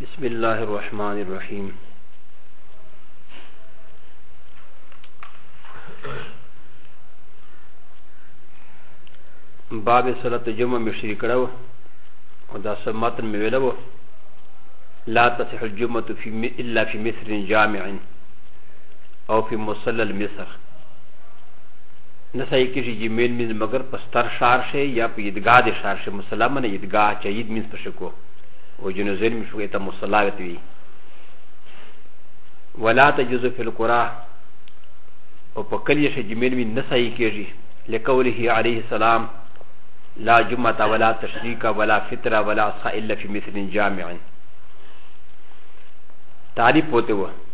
بسم الله الرحمن الرحيم باب صلاة جمعة مشري کرو و دا سماتن مولو لا تصح الجمعة في إلا في مصر جامع أو في مصلى المصر نه صحیح کېږي چې مین مینځ مګر په ستر ښار شي یا په عیدګاه د ښار شي مصلا منه عیدګاه چې عید مینځ په شکو او جنوزین مې شوې ته مصلا وت وي ولا تجوز فی القرا او په کلی شي چې مین مینځ نه صحیح کېږي لقوله علیه السلام لا جمعه ولا تشریک ولا فطره ولا صائل فی مثل جامع تعریف ہوتے ہوئے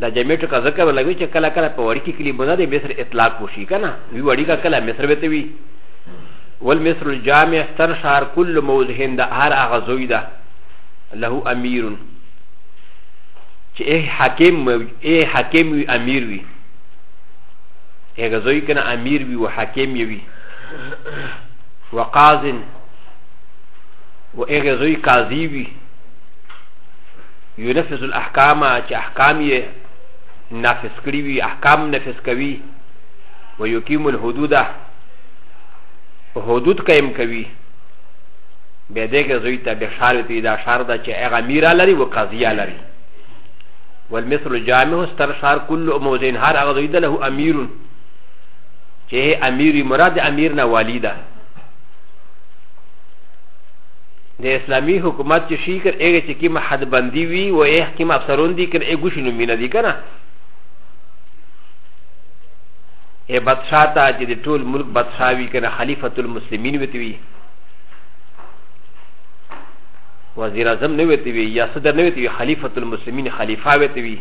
دا جمعیت کا ذکر ولګوي چې کله کله په وړي کې کلمونه د مصر اطلاق وشي که نه وی وړي کا کله مصر به ته وي والمصر الجامع ستر شهر کل موضحین د هر هغه زوی ده له امیر چې ای حاکم ای حاکم وي امیر وي هغه زوی کنه امیر وي او حاکم وي وقاضن و هغه زوی قاضي وي ينفذ الاحکام چې احکام یې نافذ کړی وي احکام نافذ کوي ويقيم الحدود حدود قائم کوي به دغه زوی ته به شال ته دا شار ده چې هغه میرا لري او قضیه لري والمثل جامع ستر شار كل موزين هر هغه زوی ده له امیر چې امیر مراد امیر نه والی ده د اسلامي حکومت چې شي کر هغه چې کوم حد بندي وي او هغه کوم افسرون دي کر هغه شنو مینه دي کنه ای بادشاہ ته چې د ټول ملک بادشاہ وي کنه خلیفۃ المسلمین وتی وي وزیر اعظم نه وتی وي یا صدر نه وتی وي خلیفۃ المسلمین خلیفہ وتی وي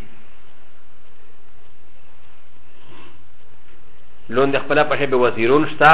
لون د خپل په شی به وزیرون شته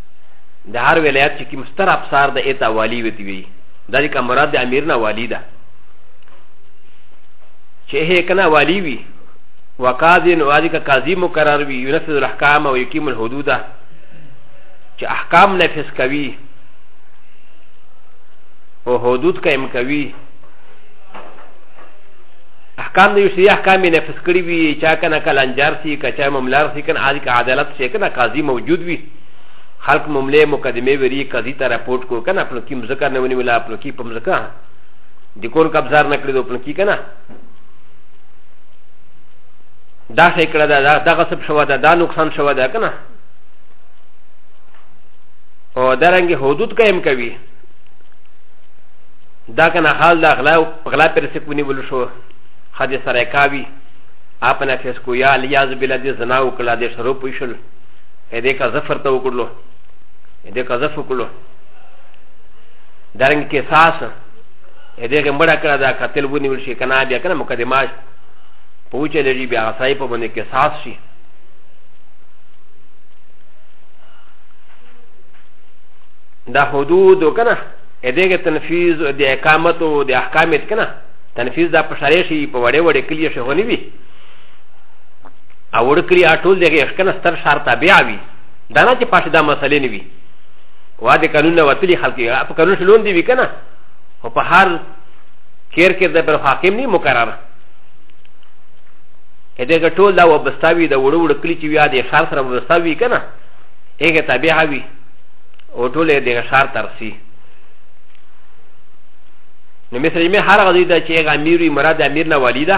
د هر ولایت چې کوم ستر افسر د ایتا والی وتی وي دا د مراد د امیر نه والی ده چې هه کنه والی وي وقاضي نو واجب قاضي مقرر وي ينفذ الاحکام او يقيم الحدود چې احکام نفذ کوي او حدود قائم کوي احکام د یو شی احکام نفذ کړی وي چا کنه کلنجار سي کچا مملار سي کنه عادي عدالت سي کنه قاضي موجود وي خلق مملې مقدمه وری قضی ته راپورټ کو کنه خپل کی مزکا نه ونی ولا خپل کی پمزکا د کون قبضار نه کړی دو خپل کی کنه دا څه کړه دا دا غصب شو دا دا نقصان شو دا کنه او درنګ حدود قائم کوي دا کنه حال دا غلا غلا پر سکونی ول شو خدای سره کاوی اپنا فیس کو یا الیاز بلا دې زنا وکړه دې شروع پوښل ا دې کا ظفر ته وکړلو ا دې کا ظفر وکړلو دارنګ کې ساس ا دې کې مړه کړه دا قتل ونیول شي کنه بیا کنه مقدمات پوچه لري بیا غسای په باندې کې ساس شي دا حدود کنه ا دې کې تنفيذ او د اقامت او د احکامات کنه تنفيذ دا په شریعه شي په وړې وړې کلیه شي هونی وي او ورکړي اټول دغه اخکنه ستر شهر تابع وي دا نه چې پاشه دا مسلې نه وي وا د قانون نه وتلي خلک په قانون شلون دی وي کنه او په هر کیر کې د پر حاکم نه مقرر ا دغه ټول دا وبستاوي د وړو وړو کلی چې بیا د شهر سره وبستاوي کنه هغه تابع وي او ټول د شهر ترسي نو مثل یې هر غزي دا چې هغه امیر مراد امیر نه والی ده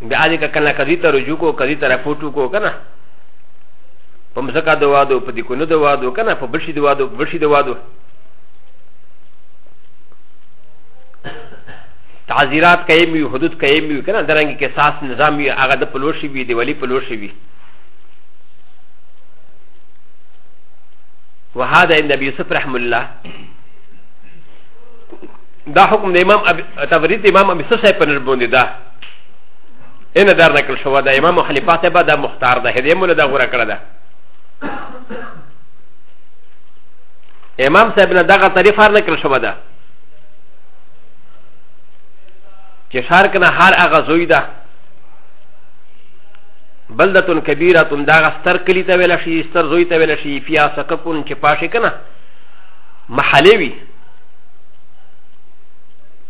به اځي که کنه کدي ته رجوع کو کدي ته رپورټ کو کنه په مزکا د وادو په دې کو نه د وادو کنه په بشي د وادو په بشي د وادو تعذيرات قائم وي حدود قائم وي کنه درنګ کې ساس نظام وي هغه د پلوشي وي دی ولي پلوشي وي وهذا عند ابي يوسف رحمه الله دا حکم د امام تبرید امام ابي سوسه په نر باندې ده ان دار نقل شو دا امام حنیفه ته به دا مختار ده هدی مولا دا غوړه کړه ده امام صاحب نه دغه طریق هر نقل شو ده چې شار کنه هر هغه زوی ده بلدتون کبیره تون دغه ستر کلی ته ویل شي ستر زوی ته ویل شي فیا سکپون چې پاشه کنه محلوی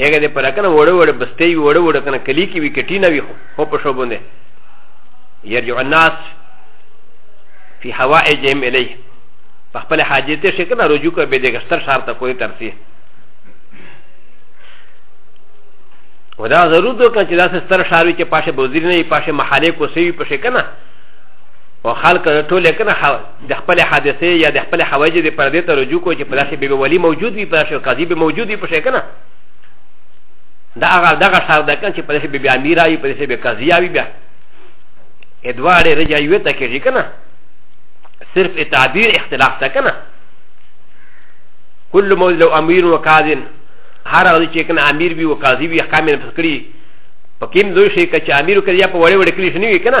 هغه د پر کنه وړه وړه بستې وي وړه وړه کنه کلی کې وي کټی نه وي خو په شو باندې يرجع الناس في حوائجهم اليه په خپل حاجت شي کنه رجوع کوي به د ګستر شهر ته کوی ترسي ودا ضرور دو کنه چې دا ستر شهر وي چې پاشه بوزیر نه وي پاشه محله کوسي وي پشه کنه او خلک ټول کنه د خپل حادثه یا د خپل حوایج د پردې ته رجوع کو چې په داسې به ولی موجود وي په داسې قاضي به موجود وي په شي کنه دا هغه دغه شار ده کنه چې په داسې به امیر وي په داسې به قاضي وي بیا ادواره رجا یو ته کېږي کنه صرف تعبیر اختلاف ته کنه کل موجود لو امیر و قاضي هر هغه چې کنه امیر وي او قاضي وي احکام یې نفس کړی په کوم دوی شي چې امیر کړی یا په وړې وړې کلی شنی وي کنه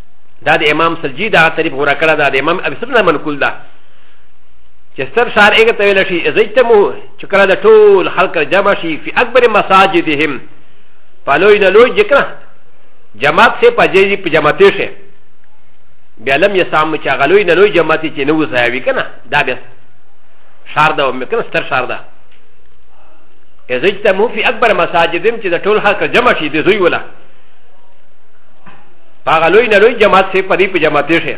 دا د امام سلجی دا طریق غوره کړه دا د امام ابي سب نه منقول ده چې ستر شهر هغه ته ویل شي ازیتمو چې کله د ټول خلک جمع شي فی اکبر مساجدهم په لوی نه لوی جکړه جماعت سه په جې په جماعت شي بیا لم یسام چې هغه لوی نه لوی جماعت چې نه وځایوي کنه دا بیا شهر ده مکنه ستر شهر ده ازیتمو فی اکبر مساجدهم چې د ټول خلک جمع شي د زوی ولا هغه لوی نه لوی جماعت سي په دې په جماعت شي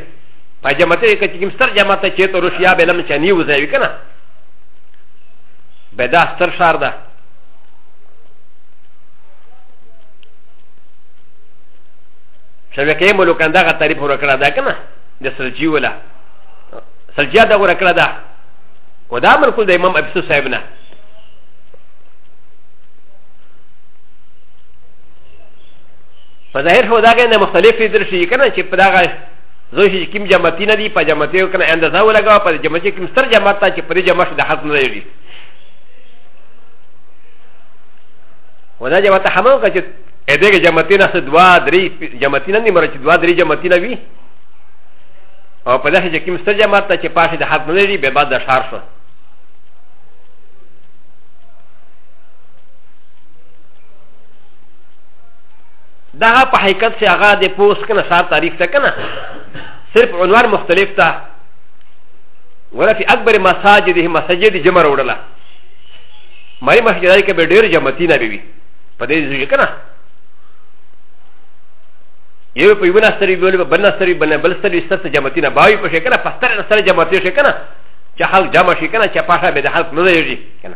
په جماعت کې چې کوم ستر جماعت چې ته روسیا به لم چنی وځي کنه به دا ستر شار ده شبکه ملوکان دغه تعریف ورکړه ده کنه د سلجی ولا سلجیا دغه ورکړه ده و دا مرکول د امام ابسو صاحب نه په ظاهر هو دا غي نه مختلف دي درشي کنه چې په داغه زوی چې کوم جماعتي نه دي په جماعتي یو کنه اندازه ولګا په جماعتي کوم ستر جماعت ته چې په دې جماعت د حق نه لري ودا جماعت همو که چې ا دغه جماعتي نه څه دوا درې جماعتي نه نیمره چې دوا درې جماعتي نه وي او په دغه چې کوم ستر جماعت ته چې پاشه د حق نه لري به بعد د شار شو دغه په حقیقت سي هغه د پوس کنه سار تاریخ ته کنه صرف عنوان مختلف تا ولا في اكبر مساجده مسجد جمع ورولا مای مسجد کې به ډیر جمعتی نه بي په دې ځای کنه یو په یو نستری بل په بل نستری بل بل ستری ست جمعتی نه باوی په شکل په ستر نستری جمعتی شي کنه چې خلک جمع شي کنه چې پاشه به د خلک نه دی کنه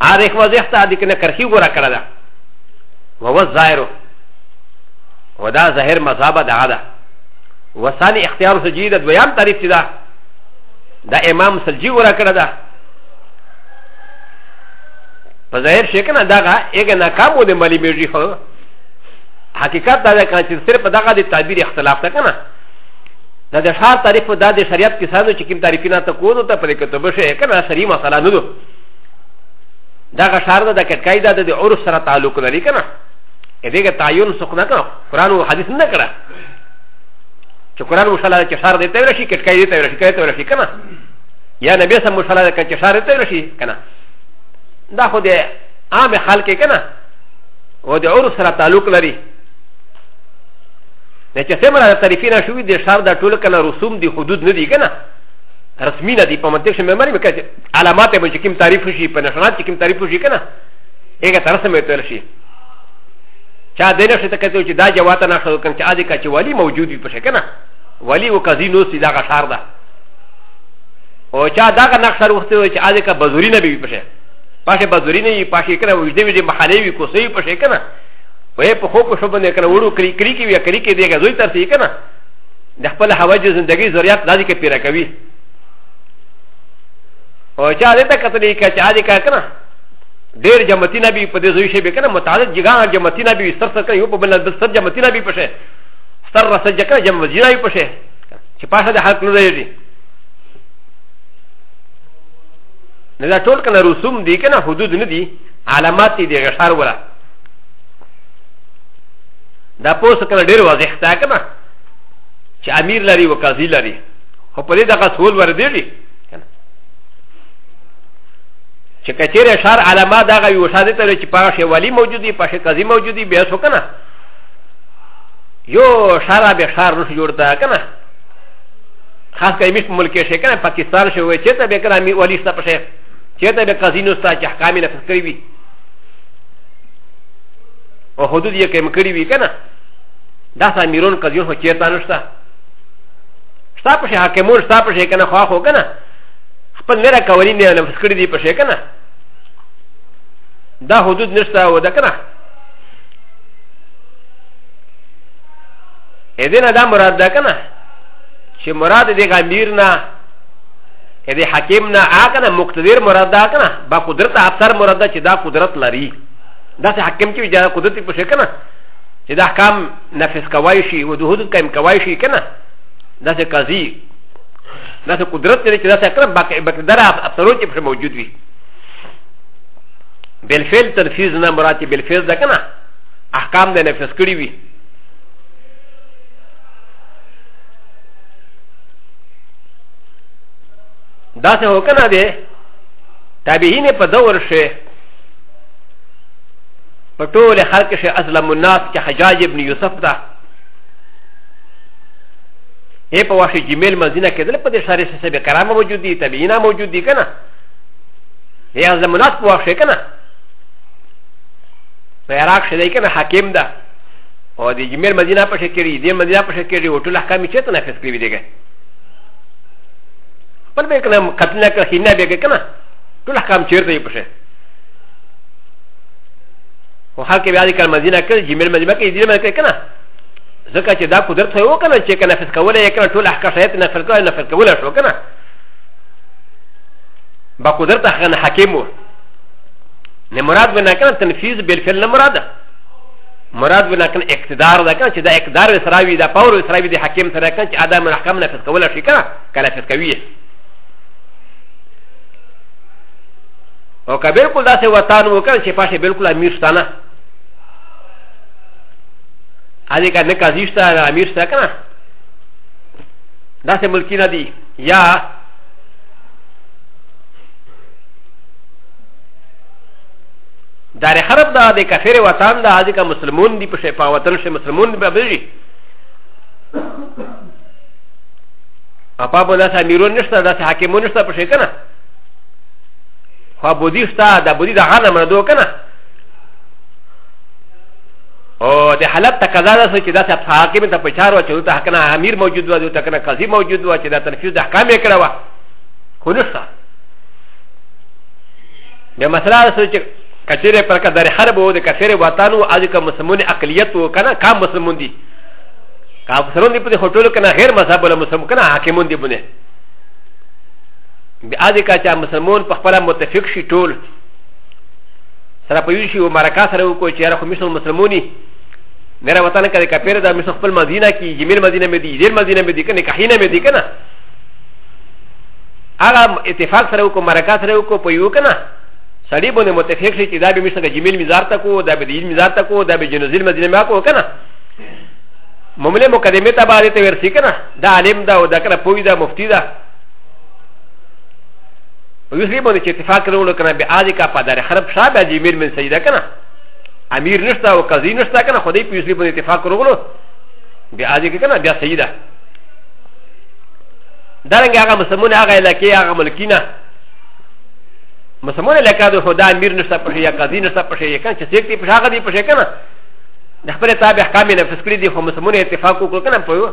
ا د کوم ځای ته د کنه کرخي ګورا کړه دا و و ظاهرو و دا ظاهر مذهب دا دا و ثاني اختیار سجید د ویان تعریف چې دا دا امام سلجی ګورا کړه دا په ظاهر شي کنه دا غا اګه ناکام و د ملي میږي خو حقیقت دا ده کنه چې صرف دغه د تعبیر اختلاف ده کنه دا د شهر تعریف دا د شریعت کې سانو چې کوم تعریفینه ته کوو ته پرې کتبه شي کنه شری مسله نه ده دا غا شار دا دا که کئی دا دا دا عرف سر تعلق لری کنا که دیگه تعیون سخ نکنا قرآن و حدیث نکنا چه قرآن مشالا چه شار دیتا ورشی که کئی دیتا ورشی کئی دیتا ورشی کنا یا نبی سم مشالا که چه شار دیتا ورشی کنا دا خود عام خلق کنا و دا عرف سر تعلق لری نه چې څومره د تعریفي نه شوي د ښار دا ټول کنه رسوم دي حدود نه دي کنه رسمي نه دي په منطق شمه مرمه کړي علامات به چې کوم تعریف شي په نشانات چې کوم تعریف شي کنه هغه تر سمه تل شي چا دې نه شي ته کته چې دا جوات نه شو کنه چې اده کا چې ولی موجود وي په شي کنه ولی او قضی نو سي دا غشار ده او چا دا کا نقشر وخته وي چې اده کا بزوري نه وي په شي پاشه بزوري نه وي پاشه کنه وجدي وي محلي وي کوسي په شي کنه وې په خو په شو باندې کنه وړو کری کری کې وي کری کې دیګه زوی تر سي کنه د خپل حواجز زندگی ضرورت دادی کې پیرا کوي او چا دې ته کتلې کا چا دې کا کنه ډېر جمعتي نه بي په دې زوی شي به کنه متعدد جګا جمعتي نه بي ستر ستر کنه یو په بل د ستر جمعتي نه بي پشه ستر رسه جکه جمع وزیر نه پشه چې پاشه د حق نه دی نه دا ټول کنه رسوم دي کنه حدود نه دي علامات دي غشار ولا دا پوسټ کنه ډېر واضح تا کنه چې امیر لري وکازي لري خو په دې دغه سول وردېږي چې کچېرې شار علما دغه یو شار دې ته چې په شی ولی موجودي په شی قضیه موجودي بیا سو کنه یو شار به شار روش جوړتا کنه خاص کر مش ملک شي کنه پاکستان شي وي چې ته به کرامي ولی ستا په شی چې ته به قضیه نو ستا چې احکام نه فکر وي او حدود یې کم کړی وي کنه دا سامیرون قضیه هو چې تا نشته ستا په شي حاکمون ستا په شي کنه خوا خو کنه خپل نه راکولي نه نفس کړی دی په شي کنه دا حدود نشته و دا کنه ا دې نه دا مراد ده کنه چې مراد دې غامیر نه ا دې حکیم نه آ کنه مقتدر مراد ده کنه با قدرت افسر مراد ده چې دا قدرت لري دا چې حکیم چې دا قدرت په شي کنه چې دا احکام نفس کوای شي او د حدود قائم کوای شي که نه داسې قاضي داسې قدرت لري چې داسې اکرم بقدره افسرو چې پکې موجود وي بالفعل تنفیذ نه مراد چې بالفعل ده که نه احکام د نفس کړي وي داسې هو که نه دی تابعین په دور شي په ټول خلک شي اسلم الناس کې حجاج ابن یوسف ده هي په واشه جمیل مدینه کې دل په دې سره سه به کرام موجود دي تبعینا موجود دي کنه هي اسلم الناس په واشه کنه په عراق شې کنه حاکم ده او د جمیل مدینه په شکل کې دې مدینه په شکل کې او ټول احکام چې ته نافذ کړی دیګه خپل به کنه قتل نه کړی نه به کنه ټول احکام چیرته یې پشه و ح ا ل ك ب ي ا د ي ك ا ل م د ي ن ة ك ل ج م ا ل م د ي ن ة ك ل ج م ا ل ك ل ك ن ا ځکه چې دا قدرت خو یې وکړه چې که نفذ کولی یې کړه ټول احکام شرایط نفذ کړی نفذ کولی شو که نه با قدرت هغه نه حاکم و نه مراد به نه کنه تنفیذ بالفعل نه مراد مراد به نه کنه اقتدار ده کنه چې دا اقتدار سره وي دا پاور سره وي د حاکم سره کنه چې ادم احکام نفذ کولی شي کنه که نفذ کوي او که بالکل داسې وطن وکړ چې پاشه بالکل امیر شته نه هغه که نه قاضي شته نه امیر شته که نه داسې ملکي نه دي یا دار خراب دا د کفر وطن دا هغه که مسلمون دي په شپه وطن شه مسلمون دي به بږي اپا بولا سا میرون نشتا دا سا حاکمون نشتا پشکنا خو بودی شته د بودی د غانه منه دوه کنه او د حالت تقاضا ده چې دا چې حاکم ته پچار و چې دوی ته کنه امیر موجود و دوی ته کنه قاضي موجود و چې دا تنفیذ د احکام یې کړه و خو نشته د مسله ده چې کچېره پر کدر حرب و د کفر وطن و اځکه مسلمون اقلیت و کنه کام مسلمون دي کافرون دي په هټول کنه غیر مذهب ولا مسلمان کنه حاکمون دي بونه بیا دې کا چې مسلمان په خپل متفق شي ټول سره په یو شي او مرکه سره وکړي چې هر خو مثل مسلماني میرا وطن کې کا پیر دا مثل خپل مدینه کې جمیل مدینه مې دي جیل مدینه مې دي کنه کحینه مې دي کنه هغه اتفاق سره وکړو مرکه سره وکړو په یو کنه سړی باندې متفق شي چې دا به مثل جمیل مزار ته کو دا به دیل مزار ته کو دا به جنزیل مدینه ما کو کنه ممله مقدمه ته باندې ته ورسی کنه دا عالم دا او دا کنه پوی دا مفتی دا ویخی باندې چې اتفاق کړو کنه به اځي کا پدار خراب شابه اځي میر من سیدا کنه امیر نشتا او قاضی نشتا کنه خدای په یوسلی باندې اتفاق کړو به اځي کنه بیا سیدا دارنګ هغه مسلمان هغه علاقې هغه ملکینه مسلمان علاقې د خدا امیر نشتا پښې یا قاضی نشتا پښې کنه چې سیکتی پښاغه دی پښې کنه د خپل تابع احکام نفس کړی دی خو مسلمان اتفاق وکړ کنه په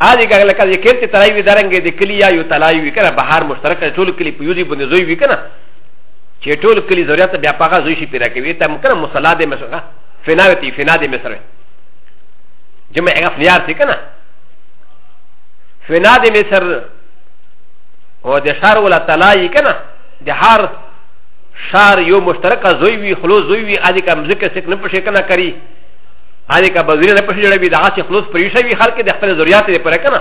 ا دې کله کله کې ته تلای وی درنګ دې کلی یا یو تلای وی کنه بهر مشترک ټول کلی په یوځي باندې زوی وی کنه چې ټول کلی ضرورت بیا پاګه زوی شي پیدا کوي ته مکرم مصلا دې مسره فناوتی فنا دې مسره جمع هغه فنیار څه کنه فنا دې مسره او د شار ولا تلای کنه د هر شار یو مشترک زوی وی خلو زوی وی ا دې کوم ذکر څه نه پښې کنه کوي هغه کا بزرین نه پښې جوړوي دا چې خلوص پرې شوی خلک د خپل ذریات لري پر کنه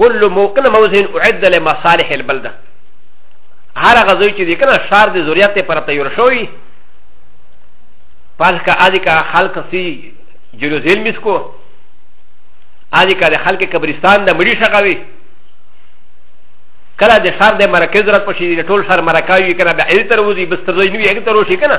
كل موقن موزن اعد لمصالح البلده هر غزوی چې د کنه شار د ذریات پر تیار شوی پس کا ادي کا خلق سي جروزیل مسکو ادي کا د خلق قبرستان د مړي شقاوي کله د شار د مرکز رات پښې د ټول شار مرکاوي کنه به اې تر وځي بس تر وځي نو یې تر وځي کنه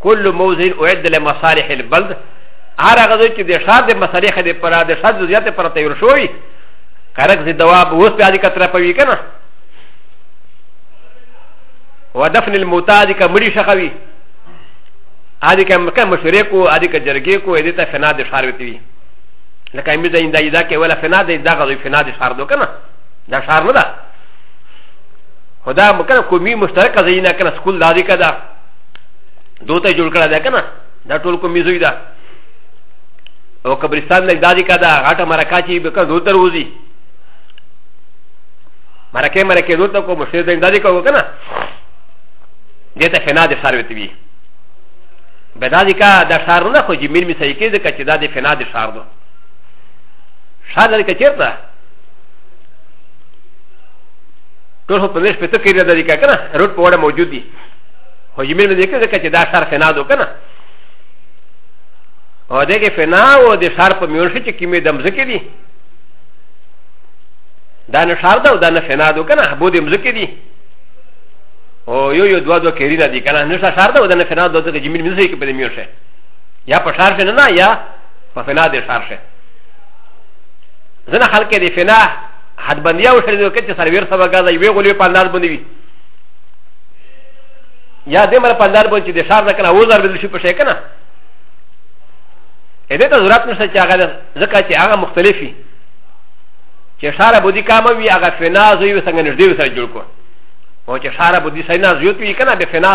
كل موضع اعد لمصالح البلد هر هغه ځای چې د ښار د مصالح د پره د ښار د زیاتې پره تیار شوی کرک زی دواب اوس په دې کتره پوي کنه ودفن الموتاد کا مړي شخوي هذه كم كم مشركو هذه كجرجيكو هذه تفنا د شهر وتوي لك امي زين دا يدا كي ولا فنا د دا غزي فنا د شهر دو كنا دا شهر ندا خو دا مکنه کومي مشترکه ځای نه کنه سکول دا دی که دا دو ته جوړ کړی دی که نه دا ټول کومي ځای ده او قبرستان لږ دا دی که دا غاټه مرکه چې به کنه دو ته روځي مرکه مرکه دو ته کوم مشتر دی دا دی که که نه دې ته فنا د ښار وتوي به دا دی که دا ښار نه خو چې میر مې صحیح کېږي که چې دا د فنا د ښار ده ښار لري که چېرته ټول خو پنځه شپېته کېري ده لیکه که نه روډ په وړه موجود دي خو جمیل مې لیکه ځکه چې دا ښار فنا دو که نه او د کې فنا او د ښار په میون شي چې کیمې د مځکې دي دا نه ښار ده او دا نه فنا دو که نه بو د مځکې دي او یو یو دوه دوه کېري نه دي که نه نه ښار ده او دا نه فنا دو ځکه جمیل مې ځکه کې په دې میون شي یا په ښار شي نه نه یا په فنا د ښار شي ځنه خلک د فنا حد بندیا و شرینو کچ سرویر سبا گازا یوی غلی پاندار بندوی یا دې مر پاندار بند چې د شار نه کنه وزر بدل شي په شي کنه اې دې ته ضرورت نشته چې هغه ځکه چې هغه مختلفي چې شار بودی کام وی هغه فنا زوی وسنګ نږدې سره جوړ کو او چې شار بودی سینا زیوت وی کنه به فنا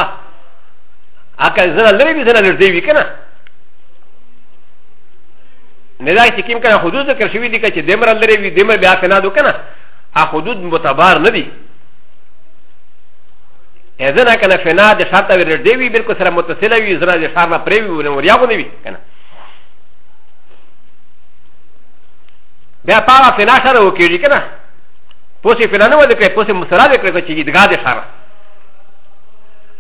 هغه زنه لري به زنه نږدې وی کنه نه دا چې کوم کنه حدود ذکر شوی دي چې دمر لري وي دمر بیا کنه دو کنه ا حدود متبار نه دي اذن کنه فنا د شرط ور دی وی بالکل سره متصله وی زرا د شرط نه پری وی وریا غو نه وی کنه بیا پاغه فنا سره وکړي کنه پوسی فنا نه ولکه پوسی مسره وکړي چې دغه د شرط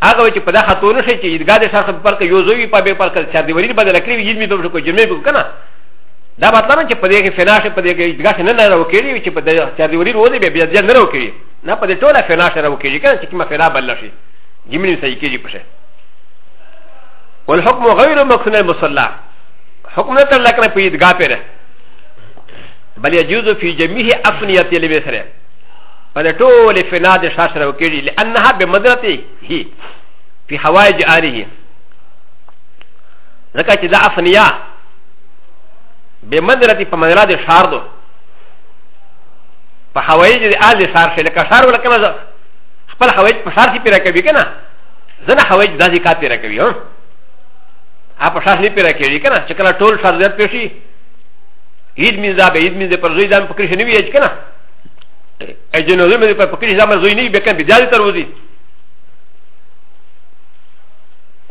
هغه چې په دا خاطر نشي چې عیدګاه د شرخ پر کې یو زوی په به پر کې چار دیوالین بدل کړی وي می په کو جمعې کو کنه دا مطلب چې په دې کې فناشه په دې کې عیدګاه نه نه راو کېږي چې په دې چار دیوالین وځي به بیا ځان نه راو کېږي نه په دې ټوله فناشه راو کېږي کنه چې کومه فنا بل شي جمعې صحیح کېږي په شه والحكم غير مقصود المصلى حكم نه تر لکه په عیدګاه پر بل يجوز في جميع افنيه البصره په د ټولې فنا د شا سره وکړي لانها بمدرته هي في حوائج آله ځکه چې دا افنیا بمدرته په مدرا د شار دو په حوائج د آل شار شي لکه شار ولا کنه خپل حوائج په شار کې پیرا کوي کنه ځنه حوائج داسې کا پیرا کوي ها ا په شار نه پیرا کوي کنه چې کله ټول شار زیات پېشي عيد مين ذا عيد مين ذا پر زيد ام فکر شنو ويج کنه ا ج ن و ز م د پ پ ک ر ي زما زوی نه بكم بيا د تروزي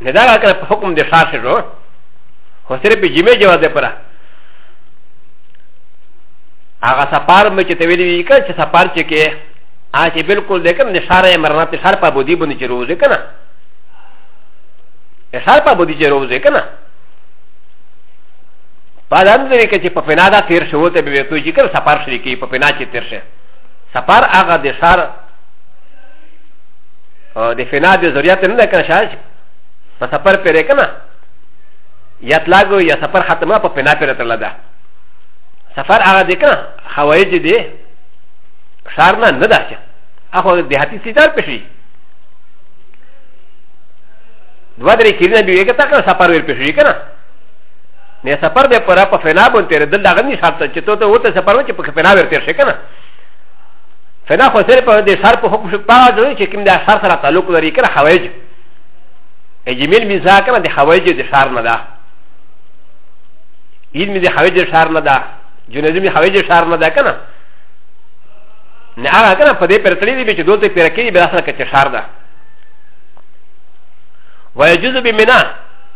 نه دا كان حكم د شار شو خو سره په جمع جواز ده پره هغه سفار مې چې ته ویلې وی کړه چې سفار چې کې ا چې بالکل د کوم نشاره مرنا په شار په بودی باندې چې روزه کنه شار په بودی چې روزه کنه بعد هم ځینې کې چې په فنا دا تیر شو ته به ویتو چې کله سفر شری کې په فنا چې تیر شه سفر هغه د شار د فنا د ضرورت نه ده کنه شاج په سفر پرې کنه یا تلاګو یا سفر ختمه په فنا پرې ترلا ده سفر هغه دې کنه هوایي چې دې شار نه نه ده چې هغه د هاتي سیدار پېښي دوه درې کلینا به یې کته کنه سفر ور پېښي کنه نه سفر به پورا په فنا بون تیر دل دغه نه شرط چې ته ته وته سفر و چې په فنا ور تیر شي کنه فنا خو سره په دې سر په حکم شو پاو ځوي چې کوم د سر سره تعلق لري کنه حوایج اجمیل میزا کنه د حوایج د شار نه ده اید می د حوایج د شار نه ده جنازه می حوایج د شار نه ده کنه نه هغه کنه په دې پر تللی دی چې دوته پر کې به اصل کې شار ده ويجوز بمنا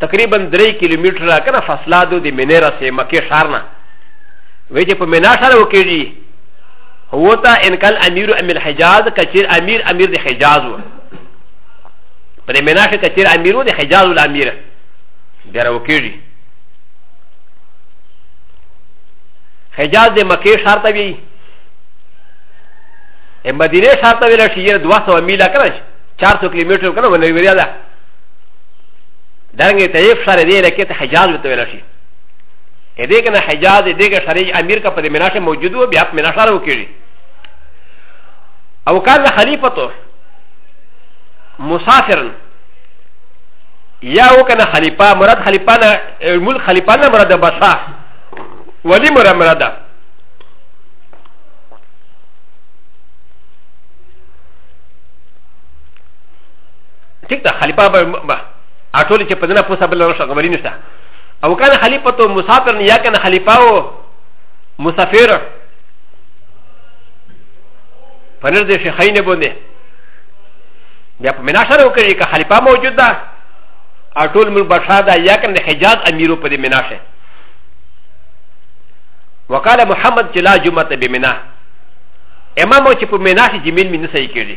تقریبا درې کیلومتره کنه فاصله ده د مینې رسې مکې ښار نه وایي چې په مینا ښار وکړي هو ته ان کل امیر امیر حجاز کچیر امیر امیر د حجاز و په مینا ښار کچیر امیر و د حجاز ول امیر بیا وکړي حجاز د مکې ښار ته وی مدینه ښار ته ویل شي دوه سوه میله کنه چار سوه کیلومتر کنه ونوي ویل دارنګ طیف شار دی لکه ته حجاز وته ویل شي ا دې کنه حجاز دې کې شریج امیر کا په دې مناشه موجود و بیا په مناشه راو کېږي او کان خلیفته مسافرن یا و کنه خلیفہ مراد خلیفہ نه مول خلیفہ نه مراد بسا ولی مراد مراد ټیک ده خلیفه به اټول چې په دنه پوسه بل نه شغبري نشته او کنه خلیفه ته مسافر نه یا کنه خلیفه او مسافر پنځ دې شیخین باندې بیا په منا سره وکړي که خلیفه موجود ده اټول ملک بادشاہ ده یا کنه حجاز امیرو په دې منا شه وقال محمد چې لا جمعه ته بمنا امام چې په منا شي جمیل مې نه صحیح کړي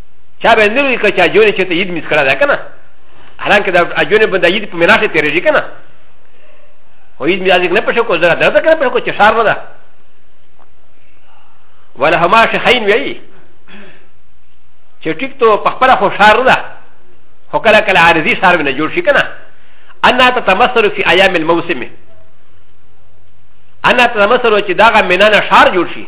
چا به نه وي که چا جونې چې ته عید میس کړی دی که نه حالانکه دا جونې به د عید په مینا کې تېرېږي که نه خو عید مې ازیک نه پېښه کو زه درته که نه پېښه کو چې ښار نه ده ولا هما شیخین ویي چې ټیک تو په خپله خو ښار نه ده خو کله کله عارضي ښار به نه جوړ شي که نه انا تتمثل في ايام الموسم انا تتمثل چې دغه مینا نه ښار جوړ شي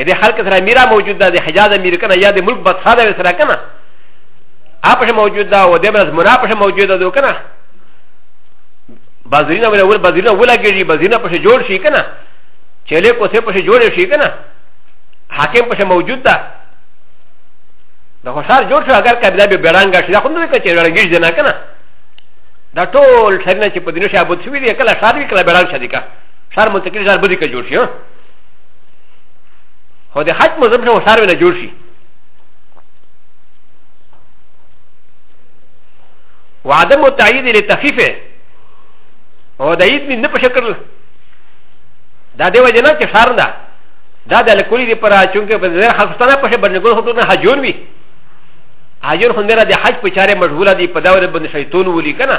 ا د خلک سره میرا موجود ده د حجاز امیر کنه یا د ملک بادشاہ ده سره کنه اپش موجود ده او د برز مناپش موجود ده کنه بازرینه ولا ول بازرینه ولا گیری بازرینه پش جوړ شي کنه چله کو سه پش جوړ شي کنه حاکم پش موجود ده د خوشار جوړ شو اگر کبدا به بیرنګ شي دا خو نه کچې رنګیش دی نه کنه دا ټول شرنه چې په دینو شابوت شوی دی کله شار وی کله بیرنګ شدی کا شار منتقل شار بودی کا جوړ شي هو د حج مذهب ته وسار ونه جوړ شي وعدم التعييد لتخفيفه او د عيد من نه په شکل دا دی وجه نه چې شار نه دا د لکولي دی پر چونکه په ځای خاصتانه په شبر نه ګل هټو نه حجون وي حجون خو نه د حج په چاره مشغوله دی په دا ور باندې شیطان ولي کنه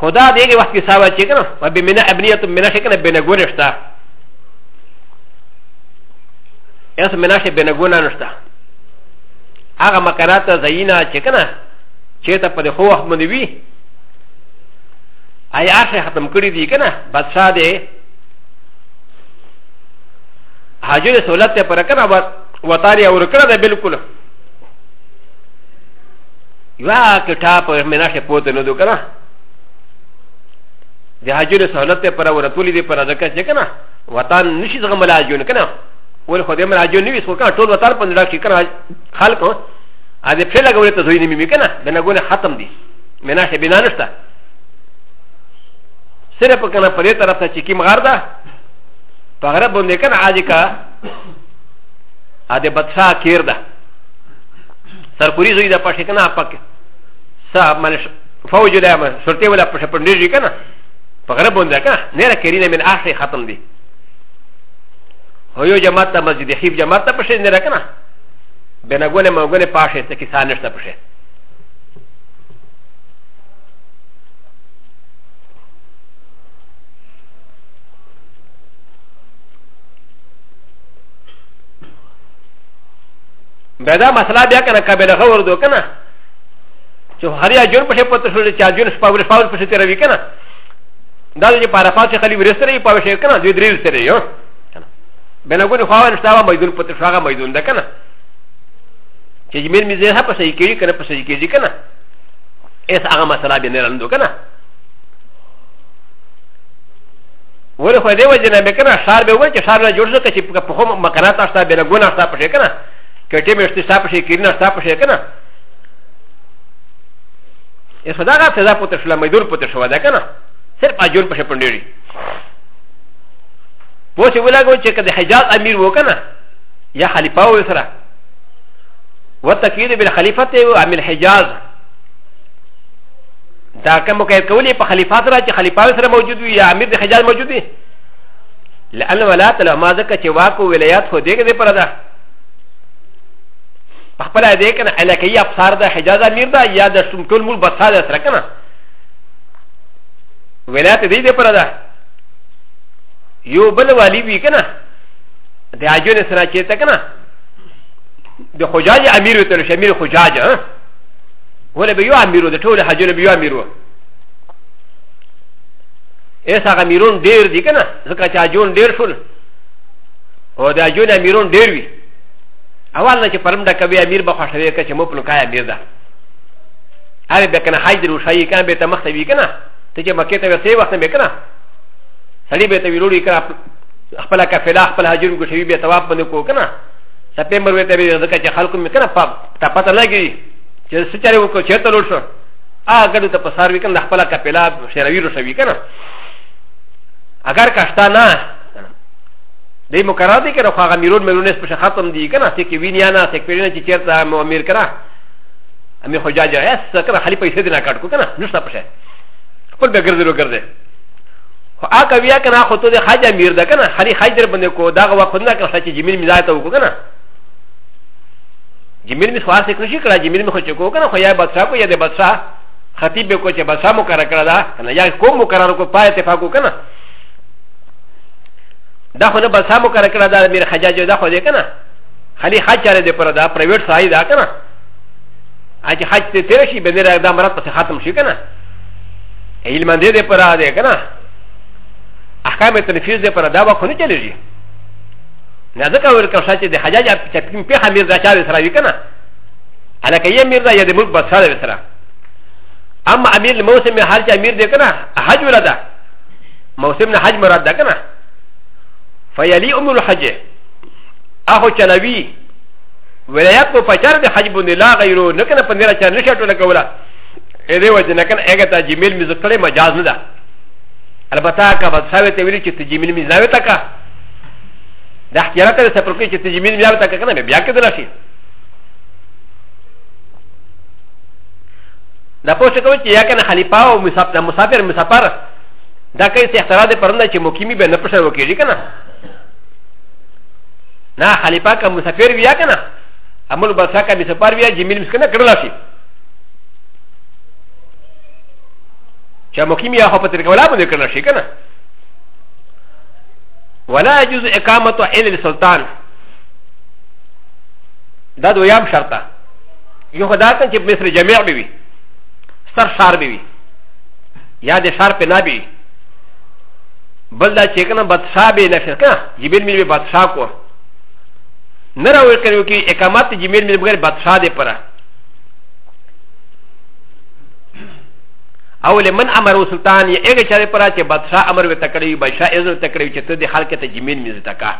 خدا دې کې وخت کې ساوه چې کنه په بمنا ابنیه ته منا شکنه بنګونه شتا اس منا شې بنګونه نشتا هغه مکانات زینا چې کنه چې ته په خو وخت باندې وی آیا شه ختم کړی دی کنه بادشاہ دې حاجر سہولت پر کنه وتاری اور کړه ده بالکل يا كتاب مناشه پوت نه دو کنه د حاجر سهولت ته پر ورتولې دي پر ځکه چې کنه وطن نشي زغم ملاجون کنه ول خو دې ملاجون نیوي سو کنه ټول وطن په نړۍ کې کنه خلک ا دې په لګولې ته زوی نیمه کنه د نګونه ختم دي مناشه بنا نشته صرف کنه په دې طرف ته چې کیم غار ده په غرب باندې کنه عاجی کا ا دې بدشاه کیر ده سرکوري زوی د پښې کنه پک سا مل فوج لا ما شرطي ولا پښه پندېږي کنه په غره باندې کنه نه را کړی نه من اخر ختم دی هو یو جماعت ته مسجد حیف جماعت ته پښه نه را کنه بنا ګونه ما ګونه پاشه ته کې سانش ته پښه به دا مسله بیا کنه قابل غور دو کنه چې هریا جون په پته شو چې جون شپه ور شپه په ستره وی کنه دا چې پاره پاتې خلی ورسره یې پاوې شي کنه دوی درې سره یو کنه به نه ګونی خو نه شتاوه میدون پته شو هغه میدون ده کنه چې جمیل می زه په صحیح کېږي کنه په صحیح کېږي کنه ایس هغه مسله به نه رندو کنه ولې خو دې وجه نه به کنه ښار به وای چې ښار نه جوړ شو چې په خو مکانات اشته به نه ګونه اشته پښې کنه کټې مې اشته اشته پښې کینه اشته پښې کنه ا خدا غا سزا پته شله مې دور پته شو دا کنه صرف اجور پښې پندېری پوه چې ولاګو چې کده حجاز امیر و کنه یا خلیفہ و سره وتکید بالخلیفته و عامل حجاز دا کوم مقید کولی په خلیفه سره چې خلیفه سره موجود وي یا امیر د حجاز موجود وي لأن ولایت له ما ځکه چې واک او ولایت خو دېږي دې پر ده په خپل دې کنه علاقې افسار ده حجاز امیر ده یا د ټول مول بسا ده سره کنه ولایت دې دې پر ده یو بل والی وی کنه د اجونه سره چې ته کنه د حجاج امیر وتل شمیر حجاج ها ولې به یو امیرو د ټولو حاجیانو به یو امیرو ایس هغه میرون ډیر دي که نه ځکه چې حاجیون ډیر شول او د حاجیون امیرون ډیر وي اول نه چې پرم ډکوي امیر به خوښوي که چې مو پلوکای امیر ده هغه به که نه حج درو شایي که نه به ته مخته وي که نه ته چې مکې ته ورسې وخت نه به که نه سړی به ته ویلوړي که نه خپل کفلا خپل حاجیون ګوشوي به تواب باندې کو که نه سپېمبر وې ته به ځکه چې خلکو مې که نه ته پته لګي چې څه چارې وکړو چېرته لوړ شو هغه ګډو ته په سار وي که نه خپله کپېلا شېروي روښوي که نه اگر کشته نه دی مقرر دی که نه خو هغه میرون میرونس په ختم دی که نه سې کې وینیا نه سې پیرینه چې چېرته امیر که نه امي خو جاجا اس کنه خالي پیسې دې نه کټ کو کنه نشته پشه خپل به ګرځي رو ګرځي خو اګه بیا کنه خو ته دې خاجه میر ده کنه خالي خاجر باندې کو دا غوا خو نه کنه چې جمیل مزایته وکړه کنه جمیل می سوال سکر شي کړه جمیل می خو چکو کنه خو یا بادشاہ کو یا د بادشاہ خطیب به کو چې بادشاہ مقرر کړه دا کنه یا کوم مقرر کو پای اتفاق کو کنه دا خو نه بادشاہ مقرر کړه دا میر حجاج دا خو دې کنه خلی حج چاره دې پر دا پرایویټ سای دا کنه اج حج ته تیر شي به دې دا مراد پس ختم شي کنه علم دې دې پر دا کنه احکام تنفیذ دې پر دا خو نه چلېږي نه ځکه ویل کړه شاته د حجاج چې کوم په خمیر دا چا سره وی کنه الکه یې میر دا یا د ملک بس سره سره اما امیر الموسم هر چې امیر دی کنه حج ولا ده موسم نه حج مراد ده کنه فیلی ام الحج اخو چلوی ولایت په پچار د حج باندې لا غیرو نه کنه په نړۍ چا نشه ټوله کوله اې دې وجه نه کنه هغه ته جمیل مې زکړې مجاز نه ده البته کا بد ساوي ته ویل چې ته جمیل مې زاوي تا کا د اختیارات د سفر کې چې تجمیل بیا تا کنه به بیا کېدل شي دا پوه شو چې یا کنه خلیفہ او مسافر مسافر مسافر دا کوي چې اختیار دې پرنده چې مقیمی به نه پښه وکړي کنه نه خلیفہ کا مسافر بیا کنه عمل بسا کا مسافر بیا جمیل مسکنه کړل شي چې مقیمی هغه په تر کولا باندې کړل شي کنه ولا يجوز اقامه عين السلطان دا دويام شرطه يو خدا كان جب مصر جميع بي سر شار بي يا دي شار پنا بي بل دا چې کنه بادشاہ به نشر کنه جبیل مل به بادشاہ کو نه راوي کړو کې اقامت جبیل مل بغیر بادشاہ دې پره او لمن امر و سلطان یې هغه چارې پر چې بادشاه امر وته کړی بادشاه یې زړه تکړی چې ته د خلک ته جمیل میز تکا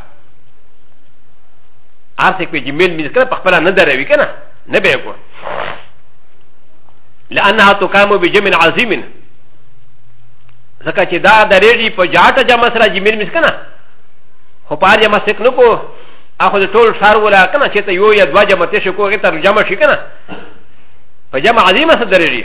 ارسه په جمیل میز کړه په خپل نه دروي کنه نه به کو لانها تقام بجمع عظیم ځکه چې دا درېږي په جاټه جمع سره جمیل میز کنه خو پار جمع سک نه کو اخو د ټول شار ولا کنه چې ته یو یا دوا جمع تشه کوه ته جمع شي کنه په جمع عظیم سره درېږي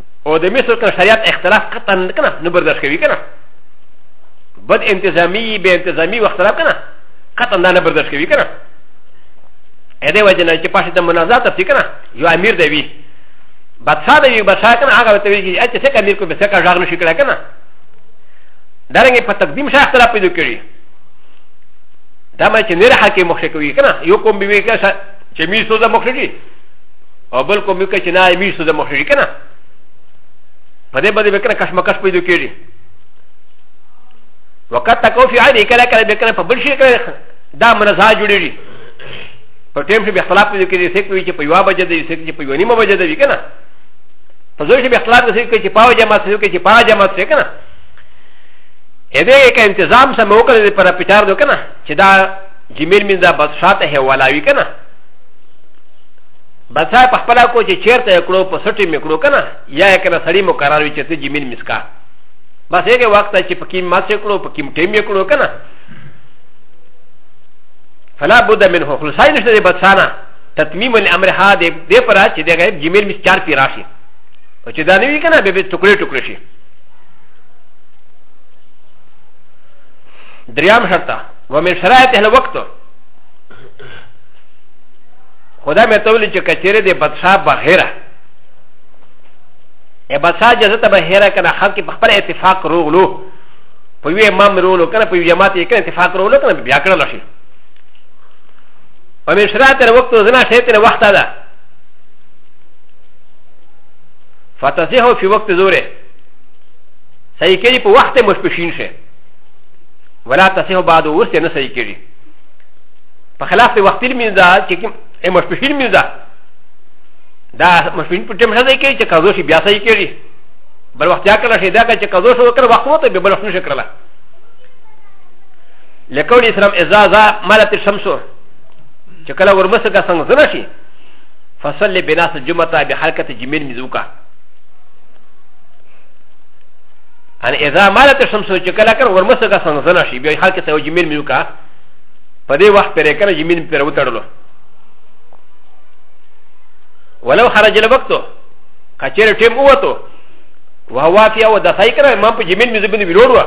او د مصر کنه شریعت اختلاف قطعا کنه نه برداشت کوي کنه بد انتظامی به انتظامی و اختلاف کنه قطعا نه برداشت کوي کنه ا دې وجه نه چې پښه د منازعات تفتی کنه یو امیر دی وی بادشاہ دی بادشاہ کنه هغه ته وی چې څه امیر کو به څه کا ژغ نشي کړه کنه دارنګ په تقدیم شاه اختلاف پیدا کړی دا مې چې نه حاکم مخ شي کوي کنه یو کوم به وی کنه چې می سوزه مخ شي او بل کوم یو چې نه میشتو د مخ شي که نه په دې باندې به که نه کشمکش پیدا کېږي وقت تکو فی عینې کله کله به که نه په بل شي که دا منزا جوړېږي په ټیم کې به اختلاف پیدا کېږي څوک وي چې په یوه بجه دی څوک چې په یوه نیمه بجه دی که نه په زوی کې به اختلاف دی څوک چې پاو جماعت څوک چې پا جماعت څوک که نه ا د ه ک انتظام سم وکړ د پر پیټار دو کنه چې دا جمیل مين دا بادشاہ ته هوالاوي کنه بسا په خپل کو چې چیرته یې کړو په سټي مې کړو کنه یا یې کنه سړی مقرر وي چې ته جمین مسکا بس هغه وخت چې پکې ما څه کړو پکې ټیم یې کړو کنه فلا بد من هو خلصای نشته دې بسانا تتمیم الامر ها دې دې پر چې دغه جمین مس چار پی راشي او چې دا نه وی کنه به به ټوکړې ټوکړې شي دريام شرطه ومن شرائط اهل وقته خدا مې ته ولې چې کچېرې د بادشاه بغیره ای بادشاه اجازه ته بغیره کنه خلک په خپل اتفاق روغلو په یو امام رولو کنه په یو جماعت یې کنه اتفاق رولو کنه بیا کړل شي په مشرا تر وخت زنا شي تر وخت ده فتزه فی وقت زوره صحیح کړي په وخت مشپشین شي ولا تصيح بعد وسته نه صحیح کړي په خلاف په وخت لمونځ دا چې کوم مشپشین لمونځ دا دا مشپشین په ټیم شته کې چې قضا شي بیا صحیح کېږي بل وخت یا کله شي دا چې قضا شو وکړ وخت وته به بل وخت نشي کړلا لکول اسلام اذا ذا مالت الشمس چې کله ورمسه کا څنګه زنه شي فصل بناس الجمعه بحركه جميل مزوكا ان اذا مالت الشمس چې کله کر ورمسه کا څنګه زنه شي بیا حرکت او جميل مزوكا په دې وخت پرې کنه یمین پر وتړلو ولو خرج الوقت کچېره ټیم ووتو وهو فی او د خای کړه امام په یمین مې زبنه ویلوړ و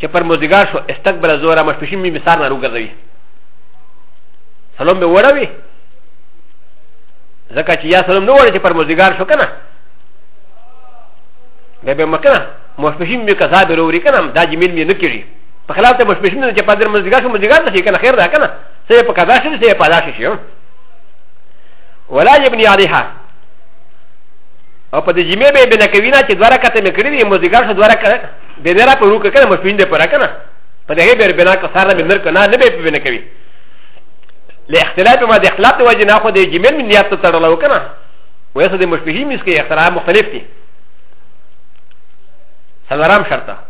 چې پر مزګار شو استقبال زورا مشپشین مې مثال نه روګرځوي سلام به وړوي ځکه چې یا سلام نه وړي چې پر مزګار شو کنه به به مکنه مشپشین مې کذاب وروړي کنه دا یمین مې نه کړی په خلاف ته مش مشنه چې په در مزګه شو مزګه نه شي کنه خیر ده کنه سه په قضا شي سه په قضا شي ولا يبني عليها او په دې جمعې به بنا کوي نه چې دواره کته مې کړی دی مزګه شو دواره کړه د نه را په روکه کنه مش پیند پر کنه په دې به بنا کا سره به نر کنه نه به په بنا کوي له اختلاف ما د اختلاف د وجه نه خو د جمعې من نیت تړلو کنه ویسه د مشبهي مس کې اختلاف مختلف دي سلام شرطه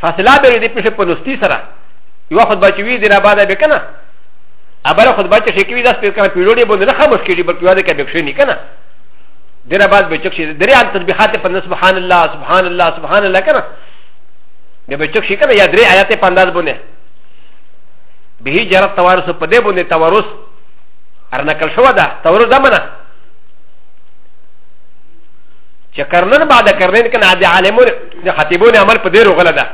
فاصله به دې پښه په نستی سره یو خود بچ وی دینه بعد به کنه ابل خود بچ شي کوي داس په کنه پیړوډي باندې نه خاموش کیږي بلکې واده کې بخښي نه کنه دینه بعد به چک شي درې ان تسبیحات په سبحان الله سبحان الله سبحان الله کنه د به چک شي کنه یا درې آیات په انداز باندې به جرت توارث په دې باندې توارث ارنکل شو ده توارث زمنه چې کرنن بعد کرنن کنه د عالمونو د خطیبونو عمل په دې روغله ده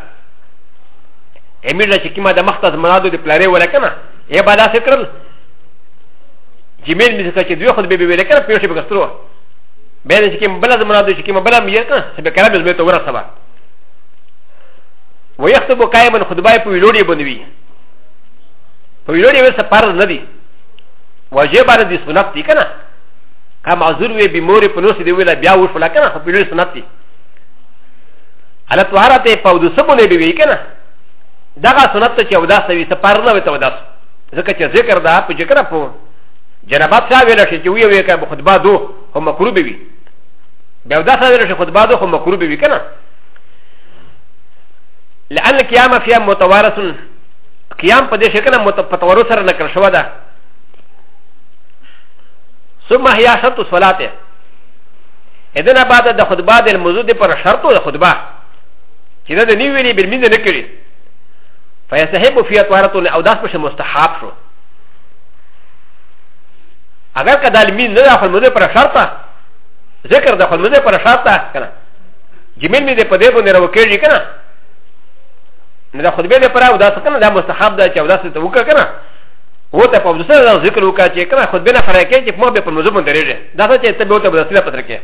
امیر له چې کیما د مخته زمرادو د پلارې ولا کنه یې به داسې کړل جمیل مې ځکه چې دوی خود به به ویل کنه په شی بغسترو به دې چې کیم بل زمرادو چې کیما بل مې یې کنه سبه کلام دې ته ورسه با ويخطب قائما خطبه په ویلوړي بنوي په ویلوړي وسه فرض نه دي واجب على دي سنت دي کنه که معذور وي بمور په نوسي دی ویل بیا وښولا کنه خو په ویلوړي سنت دي على طهارت پاودو سمونه به وی کنه دا غا سنت چې او داسه وي ته پر نه وي ته وداس ځکه چې ذکر دا په ذکر په جنابات څا ویل شي چې وی وی کړه خطبه دو او مکروه به وي بیا دا څا ویل شي خطبه دو او مکروه به وي کنه لأن القيام فيها متوارث قيام په دې شي کنه متوارث سره نکړ شو ده ثم هي شرط صلاته ادنا بعد د خطبه د موضوع د پر شرط د خطبه چې دا د نیو ویلي بل مين نه کړي فیسحب فی اطوارتون او داس په مستحب شو اگر کدا المین نه داخل مده پر شرط ذکر داخل مده پر شرط کنه جمیل می دې په دې باندې راوکېږي کنه نه دا خطبه دې پر او داس کنه دا مستحب ده چې او داس ته وکړه کنه و ته په دې سره ذکر وکړه چې کنه خطبه نه فرق کې چې په مو به په موضوع باندې دا څه چې ته به ته بدسله پتر کې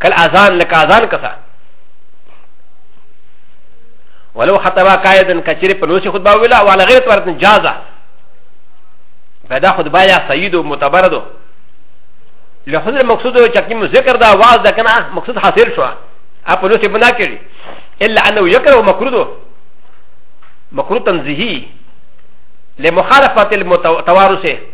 کل اذان لک اذان کسا ولو خطبا قائدن کچری په نوسي خطبه ویلا او علی غیر تورت جازه پیدا خطبه یا سید او متبرد له حضور مقصود چې کوم ذکر دا واز دا کنه مقصود حاصل شو اپ نوسي بنا کړی الا انه یکره مکروه مکروه تنزیهی لمخالفه المتوارثه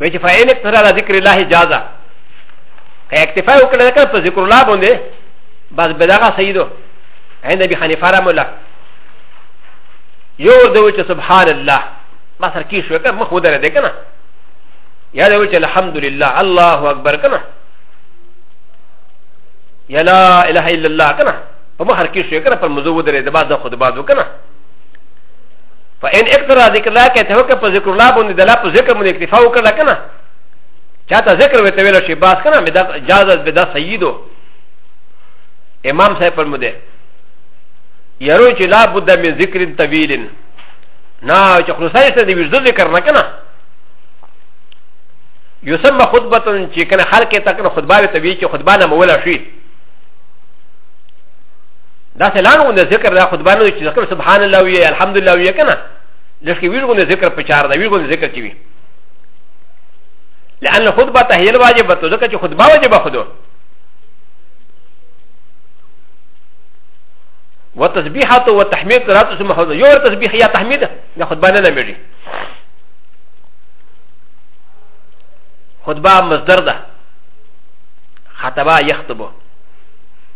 وی چې فاین اکتفا علی ذکر الله جازا که اکتفا وکړه کړه په ذکر الله باندې بس بدغه سیدو عند ابي حنيفه رحمه الله یو دوی چې سبحان الله ما سر کې شو که مخ ودره ده کنه یا دوی چې الحمد لله الله اکبر کنه یا لا اله الا الله کنه په مخ کې شو کنه پر مزو ودره ده بعد خود بعد کنه فان اقترا ذکر الله که ته که په ذکر الله باندې دلا په ذکر باندې اکتفا وکړه کنه چاته ذکر وته ویل شي باس کنه بدا اجازه بدا سیدو امام صاحب فرموده یرو چې لا بد من ذکر طویل نه چې خلاصای ته دی وجود ذکر نه کنه یسمى خطبه چې کنه خلک ته کنه خطبه وی ته وی چې خطبه نه مولا شي دا سلام غوند ذکر دا خطبه نه چې ذکر سبحان الله وی الحمد لله وی کنه لکه ویل غوند ذکر په چار دا ویل غوند ذکر کی وی لأن خطبه تهیل واجب ته ځکه چې خطبه واجب خدو وتسبيحات وتحميد رات اسم حوض يور تسبيح يا تحميد يا خطبه نه نمري خطبه مصدر ده خطبه يخطبه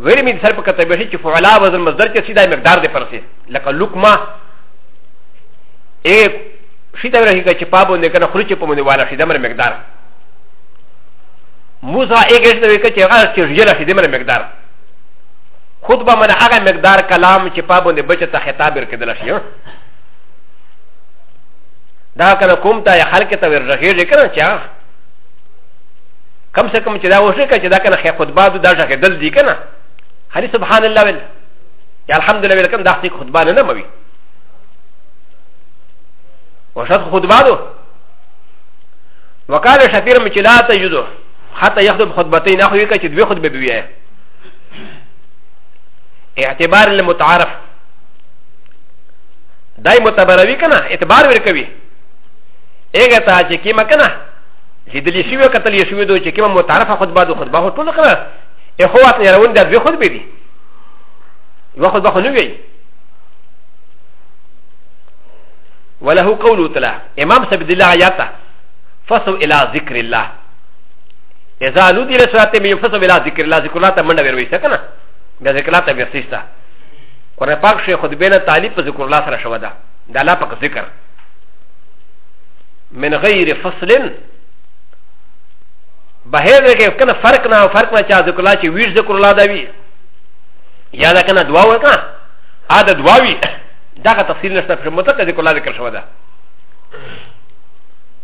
غير من سر پکا تبيشي چه فعلا وزن مصدر چه سيدا مقدار دي پرسي لکا لقمة ايه شيدا ورحي كا چه پابو نكنا خلوچه پا مني والا شيدا مر مقدار موسى ايه گشت ويكا چه غاز چه جيلا شيدا مر مقدار خود با من آغا مقدار کلام چه پابو ني بچه تا خطاب رکدلا شي دا کنه کوم تا یا خلق ته ورغېږي کنه چا کم سه کم چې دا وشي که چې دا کنه خې خطبه دو دا ژغې دل دي کنه خالي سبحان الله ویل یا الحمد لله ویل کنه دا خې خطبه نه نه موي وشد خطبه دو وقال شفير مې چې لا ته یوزو حتی یخطب خطبتین نه خوي که چې دوی خطبه بوي اعتبار المتعارف دای متبروي کنه اعتبار ورکوي اګه تا چې کیما کنه لیدلی شوی کتل یې شوی دوی چې کومه متعارفه خطبه ده خطبه خو ټوله کنه اخوات نه روان ده دوی خطبه دي یوه خطبه خو نه ویي وله قوله تعالى امام سبد الله آياته فصو الى ذكر الله اذا نودي لسوات من فصو الى ذكر الله ذكر الله تمنى بروي سكنا بذكر الله تبي سيستا قرآن پاک شيخ خطبه نه تعليب ذكر الله سره شودا دالا پاک ذكر من غير فصل بهذا كيف كان فرقنا وفرقنا شاذ ذكر الله شيء ويش ذكر الله داوي يا ذا كان دعاء وكان هذا دعاوي دغه تفصیل نشته په مطلق ذکر الله ذکر شوی ده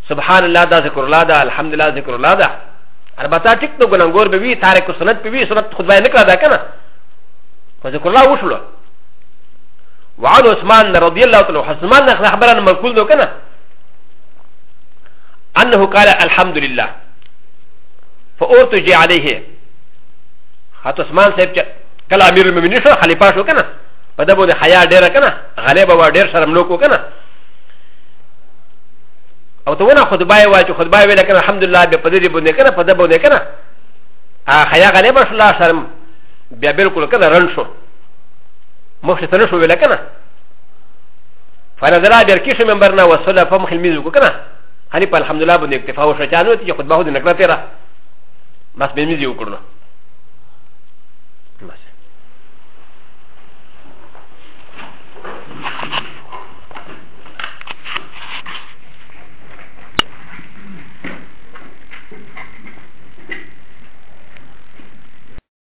سبحان الله دا ذکر الله ده الحمد لله ذکر الله ده البته ټیک نو ګننګور به وی تارک سنت به وی سنت خود بیان کړه دا کنه خو ذکر الله وشلو وعن عثمان رضی الله تعالی عنه عثمان خبرنا مقبول نو کنه انه قال الحمد لله فاورتجي عليه حتى عثمان صاحب كلا امير المؤمنين شو خليفه شو كنا فدا بو حيا دير كنا غلبه و دير شرم لوكو كنا او تو نه خطبه وای چې خطبه ویل کنه الحمدلله به په دې باندې کنه په دې باندې کنه ا خیا غلبه شو لا شرم بیا بالکل کنه رن شو مخ ته نه شو ویل کنه فنظرا برکیش منبر نه وصل په مخ میز وکړه هني په الحمد لله باندې اکتفا وشو چې نو چې خطبه هو نه کړه تیرا بس به میز یو کړو بس